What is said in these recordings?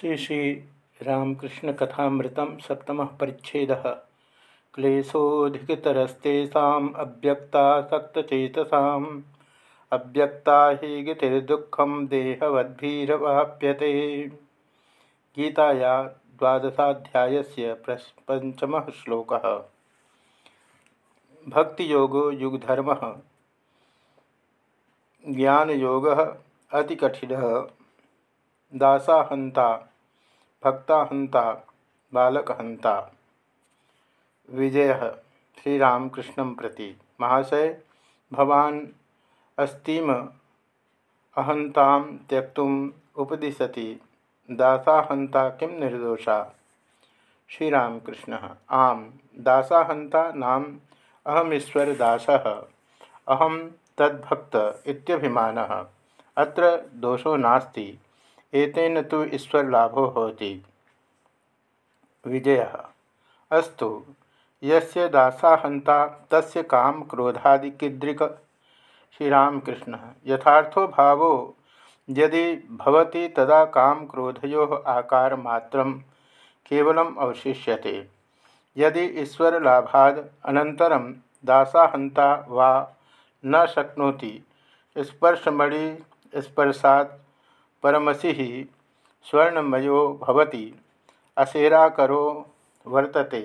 श्री श्री रामकृष्ण कथामृतम सप्तम परिच्छेद। क्लेशोधिकतरस्तेषा अव्यक्ता ही गतिर्दुखम देहवद्भिर्वाप्यते। गीताया पंचम श्लोक। भक्तियोगो युगधर्म। ज्ञानयोग अतिकठिन। दासाहंता भक्ताहंता, बालकहंता। विजय श्रीरामकृष्ण प्रति। महाशय, भवान अस्तीम अहंता त्यक्तुम उपदिशति। दासाहंता किम निर्दोषा? श्रीरामकृष्ण, आम, दासाहंता नाम अहमीश्वर दास अहम तद्भक्त अत्र दोषो नास्ति। एतेन तो ईश्वरलाभो होती। विजय। अस्तु, यस्य दासाहंता तस्य काम क्रोधादिकीदृक श्रीरामकृष्ण। यथार्थो भावो, यदि भवति तदा काम क्रोधयो आकार मात्रम केवलम अवशिष्यते। यदि ईश्वरलाभाद अनंतरम दासाहंता वा न शक्नोति, स्पर्शमणि परमसी स्वर्णमयो भवति। असेराकरो वर्तते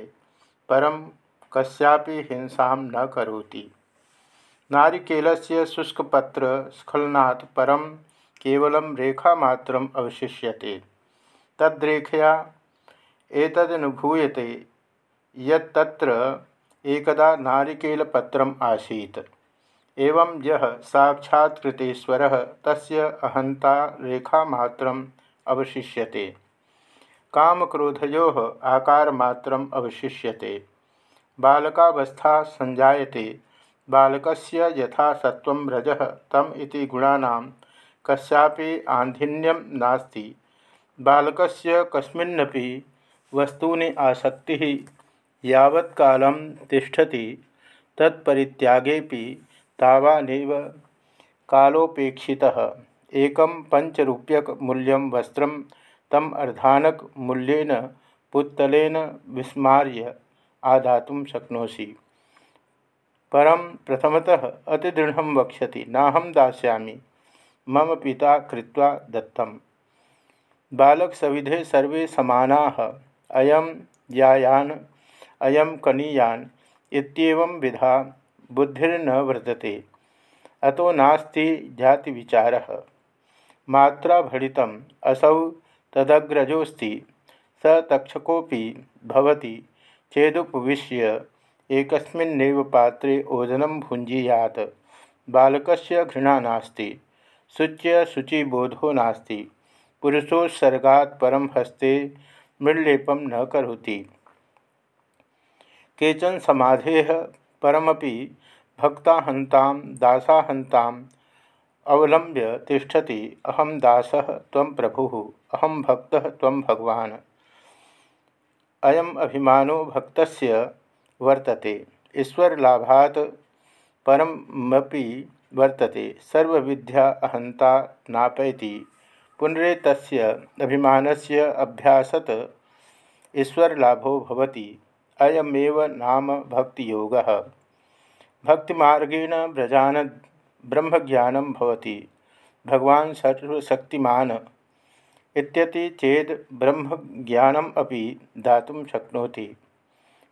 परम कस्यापि हिंसा न करोति। नारिकेलस्य शुष्कपत्र स्खलनात् परम केवलं रेखामात्रम् अवशिष्यते। तद्रेखया एतदनुभूयते यत्र एकदा नारिकेलपत्रम् आसीत्। एवं यह साक्षात्कृतेश्वर तस्य अहंता रेखामात्रम अवशिष्यते। कामक्रोधयो आकारमात्रम अवशिष्यते। बालकावस्था संजायते बालकस्य यथा सत्वं रजः तम इति गुणानां कस्यापि आंधिन्यम नास्ति। बालकस्य कस्मिन्नपि वस्तूनि आसक्तिः यावत्कालं तिष्ठति। तत्परित्यागेपि तावानेव कालोपेक्षितः। एकं पञ्चरूप्यकमूल्यं वस्त्रं तम अर्धानकमूल्येन पुत्तलेन विस्मार्य आदातुं शक्नोषि। परं प्रथमतः अतिदृढ़ वक्ष्यति नाहं दास्यामि। मम पिता कृत्वा दत्तम्। बालकसविधे सर्वे समानाः। अयं यायान, अयं कनीयान, इत्येवं विधा बुद्धिर्न वर्तते अतो नास्ति जाति विचार मात्रा भड़ित असौ तदग्रजोस्ति स तक्षकोपि भवति। चेदुपविश्य एकस्मिन्नेव पात्रे ओदनं भुञ्जीयात्। बालकस्य घृणा नास्ति। शुच्य शुचिबोधो नास्ति। पुरुषोत्सर्गात् परम हस्ते मृलेपम न करोति। केचन समाधे परमपि भक्ताहंता दासाहंता अवलंब्य तिष्ठति। अहम दास प्रभु अहम भक्त भगवान। अयम अभिमानो भक्त वर्तते। ईश्वरलाभात परमपि वर्तते। सर्वविद्या अहंता नापैति। पुनरेतस्य अभिमानस्य अभ्यासत ईश्वरलाभो भवति। अयमेव नाम भक्तियोग। भक्तिमार्गेण व्रजान ब्रह्मज्ञानं भवति। भगवान् सर्वशक्तिमान इत्यति चेद ब्रह्मज्ञानम अपि दातुं शक्नोति।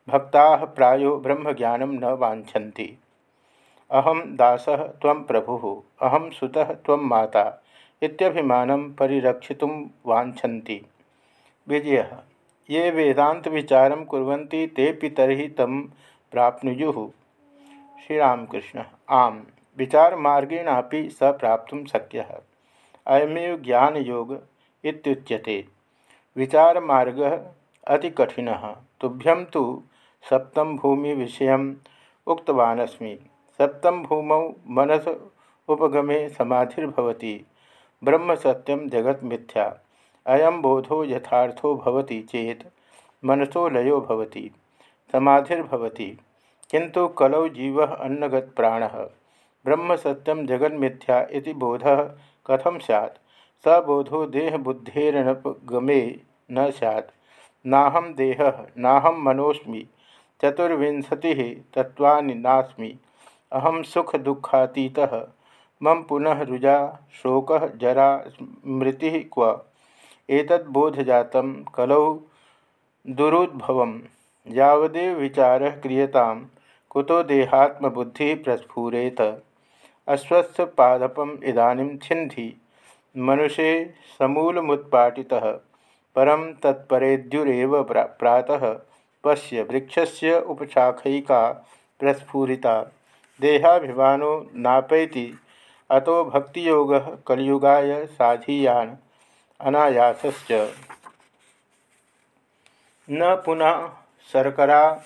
भक्ताः प्रायो ब्रह्मज्ञानं न वाञ्छन्ति। अहम दासः प्रभुः अहम सुतः त्वं माता इत्यभिमानं परिरक्षितुं विजयः। ये वेदांत विचारम कुर्वन्ति तेपि तर्हि तम प्राप्नुयुः। श्रीरामकृष्ण, आम। विचार मार्गेणापि स प्राप्त शक्य। अयमेव ज्ञान योग इत्युच्यते। विचार मार्ग अति कठिन तुभ्यं तो सप्तम भूमि विषय उक्तवानस्मि। सप्तम भूमौ मनस उपगमे समाधिर्भवति। ब्रह्म सत्यम जगत मिथ्या। अयम बोधो यथार्थो भवति चेत, मनसो लयो भवति, समाधिर्भवति। किंतु कलौ जीव अन्नगत प्राण ब्रह्म सत्यम जगन्मिथ्या बोध कथम सैत् स बोधो देहबुद्धेरनपगमे न सैत् नाहम देह नाहम मनोस्मि चतुर्विंशति तत्वानि नास्मि। अहम सुख दुखातीत मम पुनः रुजा, शोक, जरा, स्मृति क्व? एतद्बोधजात कलौ दुरुद्भव यावदेव विचार क्रियता, कुतो देहात्मबुद्धि प्रस्फुरेत। अस्वस्थपादपम इदानीं छिन्धि, मनुषे समूलमुत्पाटितः परम तत्परेद्युरेव प्रातः, पश्य वृक्षस्य उपशाखैका प्रस्फुरिता। देहाभिमानो नापैति, अतो भक्ति कलियुगाय साधीयान। अनायासश्च न पुनः शर्करा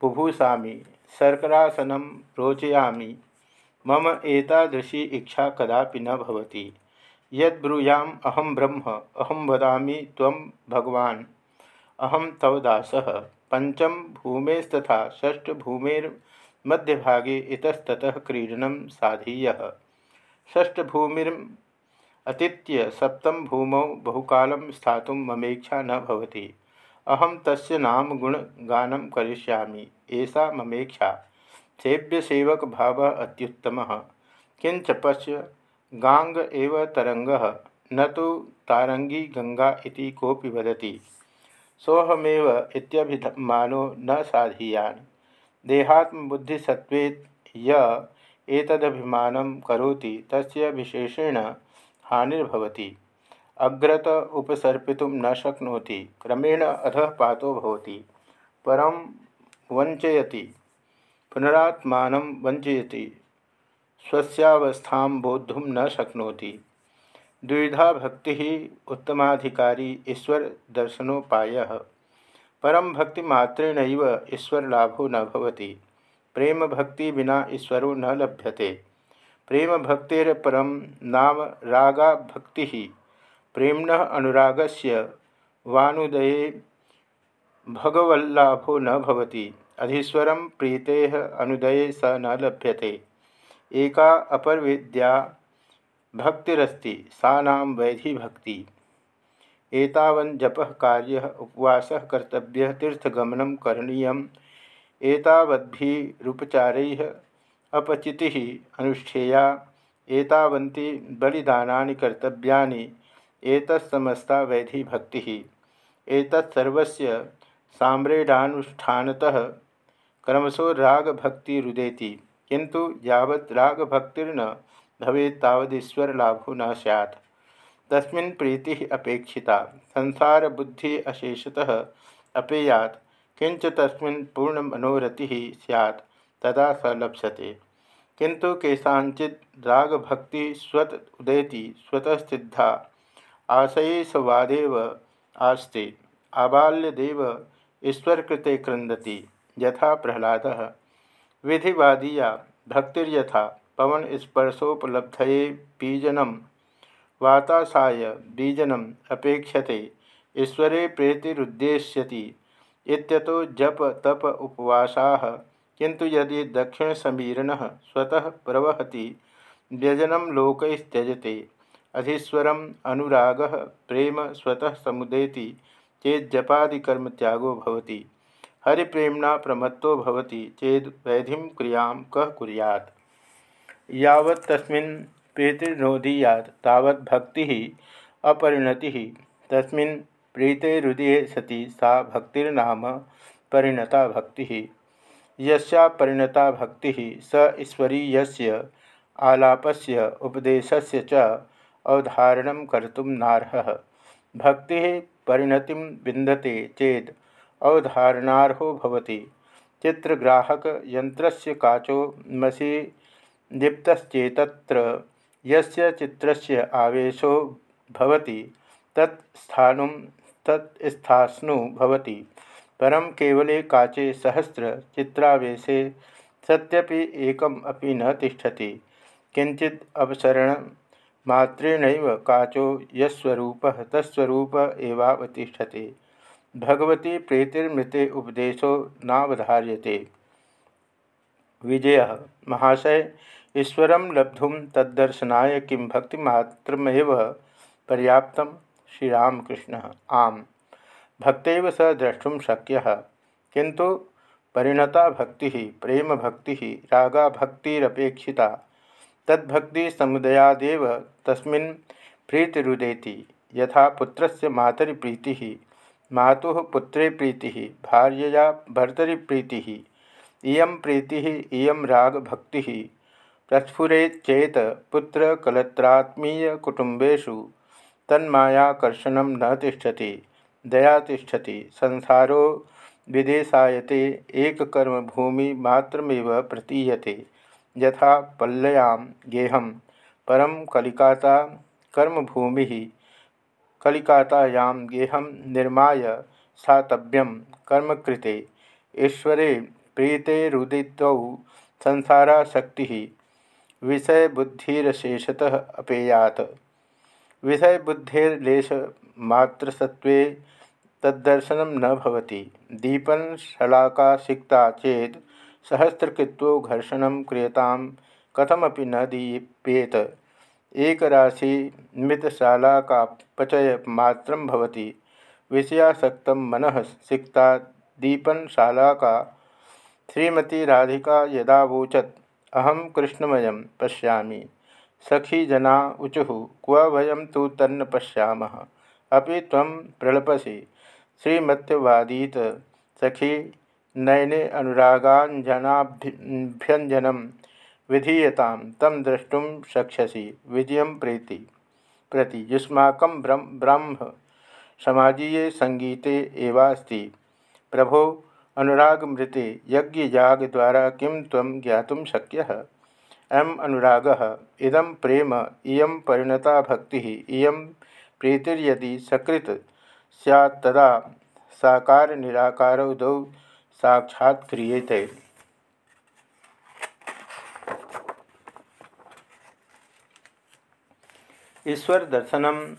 बुभूषा शर्करासनं रोचयामि। मम एतादृशी इच्छा कदापि न भवति। यद्ब्रूयाम् अहं ब्रह्म अहम वदामि त्वं भगवान्। अहं तव दासः। पञ्चम भूमेस्तथा षष्ठभूमेर्मध्यभागे इतस्ततः क्रीडनं साधीय। षष्ठभूमिर्म अतीत्य सप्तम भूमौ बहुकालं स्थातुं ममेक्षा न भवति। अहम तस्य नाम गुणगानं करिष्यामि। एषा ममेक्षा भाव अत्युत्तम। किंच पश्य गांग एव तरंग न तो तारंगी गंगा इति कोपि वदति। इत्यभिमानो न साधीयान। देहात्मबुद्धिसत्त्वे य एतदभिमानं करोति। तस्य विशेषेण हानिर्भवति। अग्रत उपसर्पितुं न शक्नोति। क्रमेण अधः पातो भवति। परं वञ्चयति। पुनरात्मानं वञ्चयति। स्वस्यावस्थां बोद्धुं न शक्नोति। द्विधा भक्ति उत्तमाधिकारी ईश्वर दर्शनोपाय। परम भक्तिमात्रेण ईश्वर लाभो न भवति। प्रेम भक्ति बिना ईश्वरो न लभ्यते। प्रेम भक्तिर परम नाम रागा भक्ति प्रेमण अनुराग से वानुदये भगवल्लाभो न भवति। प्रीते अनुदये स न लभ्यते। एका अपर विद्या भक्तिरस्ति, सा नाम वैधि भक्ति एतावन् जपः कार्यः, उपवासः, कर्तव्यः, तीर्थगमनं करणीयम्। एतावद्भिरुपचारैः अपचितिः अनुष्ठेया। एतावन्ति बलिदानानि कर्तव्यानि। एतत्समस्ता वैधि भक्तिः। एतत्सर्वस्य साम्रेडानुष्ठानतः क्रमशो रागभक्तिरुदेति। किंतु यावत् रागभक्तिर्न भवेत् तावदीश्वरलाभो न सैत् तस्मिन् प्रीतिः अपेक्षिता। संसारबुद्धिः अशेषतः अपेयात्। किंच तस्मिन् पूर्णमनोरति सैत् तदा स लप्स्यते। किंतु केशाचित रागभक्ति स्वत उदेति स्वतः सिद्धा आशयसवादेव आस्ते। आबाल्यदेव ईश्वरकृते क्रंदति यथा प्रहलाद। विधिवादीया भक्तिर्यथा पवन स्पर्शोपलब्धये बीजनम वातासाय बीजनम अपेक्षते ईश्वरे प्रेतिरुद्देश्यति, इत्यतो जप तप उपवासा। किंतु यदि दक्षिण समीरण स्वतः प्रवहति व्यजनम लोक त्यजते अधीश्वर अनुराग प्रेम स्वतः समुदेति चेत जपादिकर्म त्यागो भवति। हरिप्रेमणा प्रमत्तो भवति, चेद वैधि क्रिया कह कुरियात्। यावत् तस्मिन् प्रीतिर्नोदीयात् तावत् भक्ति अपरिणति। तस्मिन् सती, सा भक्तिर्नाम परिणता भक्ति। यस्या परिणता भक्ति स ईश्वरीय आलापस्य उपदेशस्य च अवधारण कर्तुम नारह। भक्ति परिणति विंदते चेद अवधारणारहो भवति। चित्रग्राहक यंत्रस्य काचो मसी दीप्तचेतत्र यस्य चित्रस्य आवेशो भवति तत्स्थास्नु भवति। परम केवले काचे सहस्र चित्रावेशे सत्यपि एकम अपि न तिष्ठति। किंचित अवसरण मात्रेणैव काचो यस्वरूप तस्वरूप एवावतिष्ठते। भगवती प्रीतिर्मृते उपदेशो नावधार्यते। विजय। महाशय, ईश्वर लब्धुम तदर्शनाय किं भक्तिमात्रमेव पर्याप्त श्रीरामकृष्ण। आम। भक्त स द्रष्टुम शक्य। किंतु परिणता भक्ति, प्रेम भक्ति, रागा भक्तिरपेक्षिता, तद्भक्ति समुदयादेव तस्मिन् प्रीतिरुदेति। यथा पुत्रस्य मातरि प्रीति मातुः पुत्रे प्रीति, भार्यया भर्तरि प्रीति, इयं प्रीति, इयं रागभक्ति प्रस्फुरेत चेत पुत्र कलत्रात्मीयकुटुम्बेषु तन्मायाकर्षण न तिष्ठति। दया तिष्ठति संसारो विदेशायते एक कर्म भूमि मात्रमेव प्रतीयते। यथा पल्लयां गेहं परम कलिकाता कर्मभूमि। कलिकातायां गेहं निर्माय स्थातव्यं कर्मकृते। ईश्वरे प्रीतेरुदितौ संसाराशक्ति। विषयबुद्धिशेषतः अपेयात। विषयबुद्धिर्लेशमात्रसत्त्वे तद्दर्शन न भवति। दीपन शलाका सिक्ता चेत सहस्रकृत्वो घर्षण क्रियता कथमपि न दीप्येत मृतशालाकापचय मात्र विषयासक्त मन सिक्ता दीपन शालाका। श्रीमती राधिका यदावोचत अहम कृष्णमय पश्यामि। सखी जना ऊचु क्व वयम तो तन्न पश्यामः? अभी तम प्रलपसी। श्रीमत्यवादीत सखी नयने अनुरागांजनाभ्यंजन विधीयता तम द्रष्टुम शक्यसी विजय प्रीति। प्रति युष्माक ब्रह्म समाजीय संगीते एवास्ति। प्रभो अनुरागमृते यज्ञयाग द्वारा किं तम ज्ञात शक्य? अयम अनुराग। इदम प्रेम। इं परिणता भक्ति इं प्रीतिर्यदि सकृत। सैत्तदा साकार निराकार दौ साक्षात् क्रियते। ईश्वर दर्शन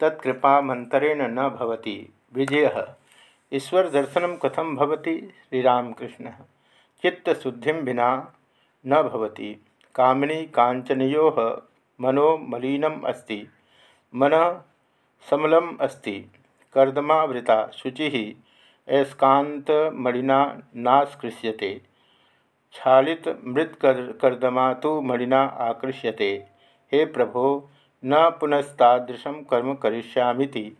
तत्कृपा मंत्रेण न भवति। विजय। ईश्वर दर्शन कथम भवति? श्रीरामकृष्ण। चित्तशुद्धि विना न भवति। कामिनी कांचनो मनो मलिनम अस्ति। मन समलम अस्ति। कर्दमावृता शुचि। ऐस्कान्तमणिना नास्कृश्यते मृत्कर्दमा तो मणिना आकृष्यते। हे प्रभो, न पुनस्तादृशं कर्म करिष्यामिति।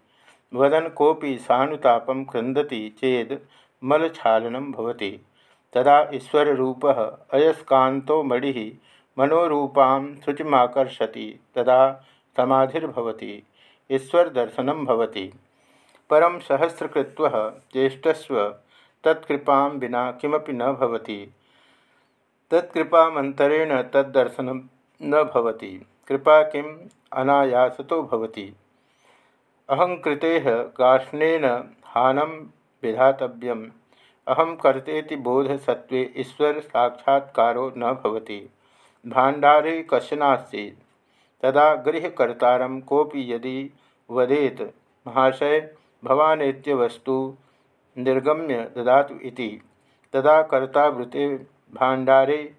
वदन कोपि सानुतापं क्रंदति चेद मलक्षालनं भवति। तदा ईश्वररूपः अयस्कान्तो मणिः मनोरूपां शुचिमाकर्षति। तदा समाधिर्भवति, ईश्वरदर्शनं भवति। परम सहस्रकृत्व चेष्टस्व तत्कृपा विना किमपि न भवति। तत्कृपामंतरेण तद्दर्शन न भवति। कृपा किम? अनायासतो भवति। अहंकृते गाष्णेन हानम विधातव्यम। अहम करते बोध सत्वे ईश्वर साक्षात्कारो न भवति। भाण्डारे कश्चनास्ति तदा गृहकर्ता कोपि यदि वदेत, महाशय भवानेत्य वस्तु निर्गम्य ददातु इति। तदा कर्तावृते भाण्डारे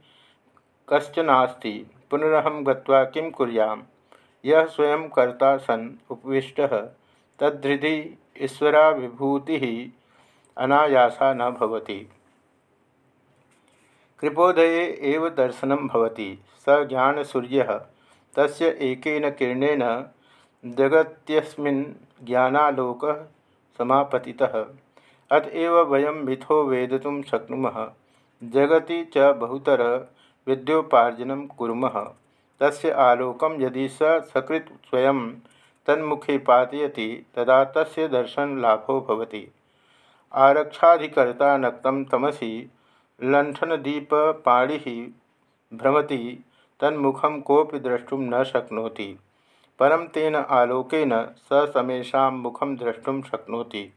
कश्चनास्ति पुनरहं गत्वा किं कुर्याम? यह स्वयं कर्ता सन् उपविष्टः तद्धि ईश्वराभिभूति अनायासा न भवति। कृपोदये एव दर्शनं भवति। स ज्ञानसूर्यः तस्य एकेन किरणेन जगत्यस्मिन् ज्ञानालोक समापति अतएव वयम मिथो वेदितुं शक्नुमः। जगति च बहुतर विद्योपार्जन कूम तस्य आलोकम यदि स सकृत स्वयं तन्मुखे पातयति, तदा तस्य दर्शन लाभो भवति। आरक्षाधिकर्ता नक्तं तमसी लण्ठनदीपपाणिः भ्रमति। तन्मुखं कोऽपि द्रष्टुं न शक्नोति। परम तेन आलोकन स समेशा मुखम द्रष्टुम शक्नोति।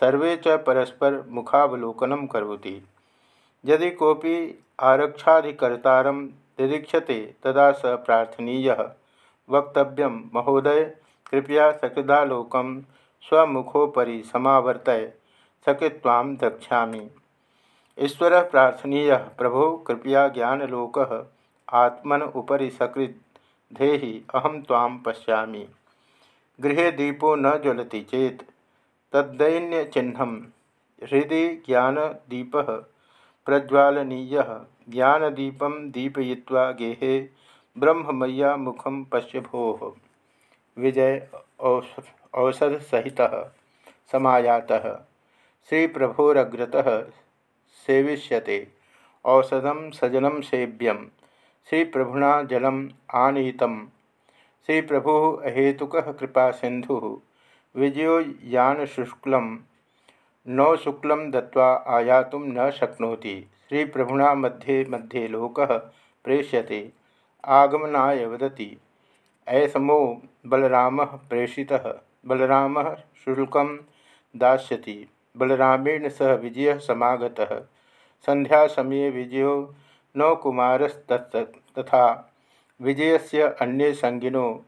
सर्वे च परस्पर मुखावलोकन करोति। यदि कोपी आरक्षाधिकर्ता दिदीक्षते तदा स प्रार्थनीय। वक्तव्य, महोदय, कृपया सकृदालोक स्वमुखोपरी समावर्तय। सकृत्वां द्रक्षा ईश्वर प्रार्थनीय। प्रभो, कृपया ज्ञानलोक आत्मन उपरी सकृत, धेहि अहम ताम पश्यामि। गृह दीपो न ज्वलति चेत तद्दैन्यचिह्न हृदय ज्ञानदीप प्रज्वालनीय ज्ञानदीपम दीपय्वा गेहे ब्रह्ममय्या मुखम पश्य भो विजय औषध सहित समायात श्री प्रभोरग्रत सेविष्यते। औषधम सजलम सेव्यम। श्री प्रभुना जलम आनीत श्री प्रभु अहेतुक कृपा सिंधु विजयो यान शुक्ल नौ शुक्ल दत्वा आयात न शक्नोति। श्री प्रभुना मध्ये मध्ये लोक प्रेष्यते। आगमनाय वदति। ऐसमो बलराम प्रेषि बलराम शुल्क दास्यति। बलरामेण सह विजय समागत। संध्या समय विजय नौकुमारस्तथा विजय से अन्य संगिनो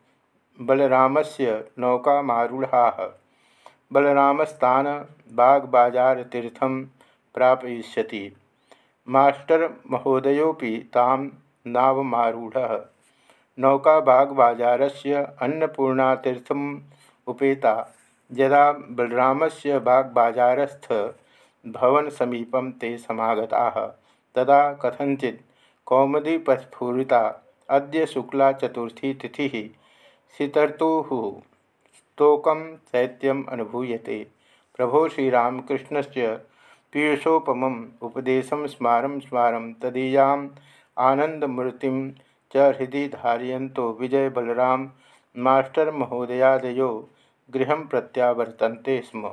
बलरामस्य नौकामारूढ़ा। बलरामस्तान बागबाजारतीर्थम प्रापयिष्यति। मास्टर महोदयोपि ताम नावमारूढ़। नौका बागबाजार से अन्नपूर्णातीर्थम उपेता। यदा बलराम से बागबाजारस्थ भवन समीपम ते समागता। तदा कथंचि कौमुदी प्रस्फुरीता अद्य शुक्ला चतुर्थी तिथि शीतर्तु स्तोक शैत्यम अनुभूयते। प्रभो श्रीरामकृष्ण से पीयूषोपम उपदेश स्मार स्मार तदीया आनंदमूर्ति हृदय धारयन्तो विजय बलराम मास्टर महोदयादयो गृह प्रत्यावर्तन्ते स्म।